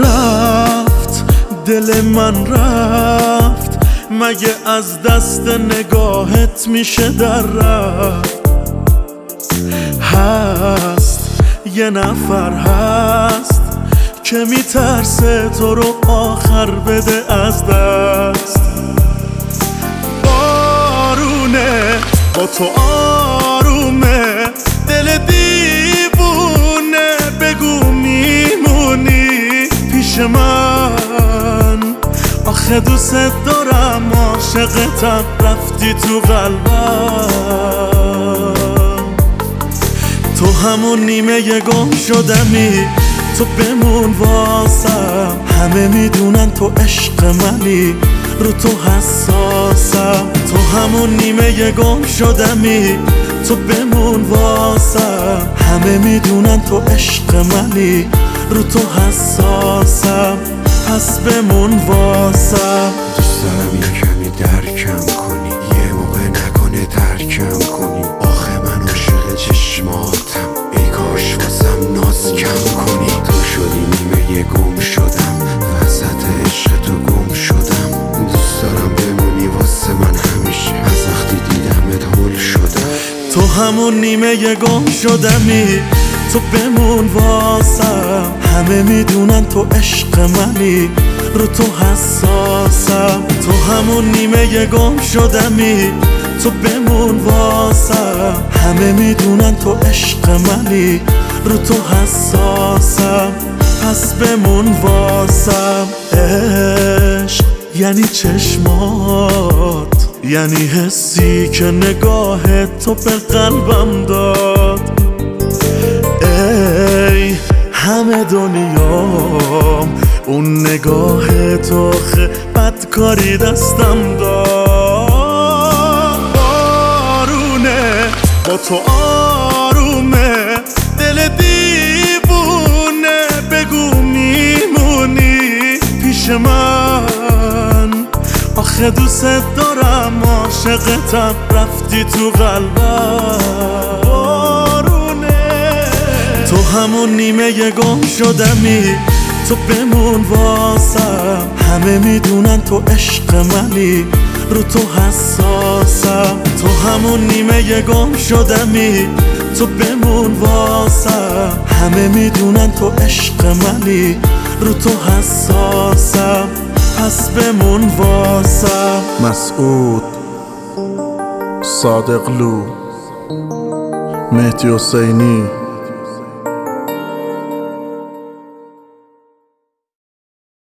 رفت دل من رفت. مگه از دست نگاهت میشه در رفت؟ هست یه نفر هست که میترسه تو رو آخر بده از دست. بارونه با تو آخه دوست دارم عاشقتم رفتی تو قلبم. تو همون نیمه گم شدمی تو بمون واسم. همه می‌دونن تو عشق منی رو تو حساسم. تو همون نیمه گم شدمی تو بمون واسم. همه می‌دونن تو عشق منی رو تو حساسم. پس بمون واسم همون نیمه گم شدمی. تو بمون واسم. همه می‌دونن تو عشق منی. رو تو حساسم. تو همون نیمه گم شدمی. تو بمون واسم. همه می‌دونن تو عشق منی. رو تو حساسم. پس بمون واسم. عشق یعنی چشمات. یعنی حسی که نگاه تو به قلبم داد. ای همه دنیام اون نگاه تو خه بدکاری دستم داد. بارونه با تو آرومه آخه دوست دارم عاشقتم رفتی تو قلبم. بارونه. تو همون نیمه گم شدمی. تو بمون واسم. همه می‌دونن تو عشق منی. رو تو حساسم. تو همون نیمه گم شدمی. تو بمون واسم. همه می‌دونن تو عشق منی. رو تو حساسم. پس بمون واسم مسعود صادقلو مهدی حسینی.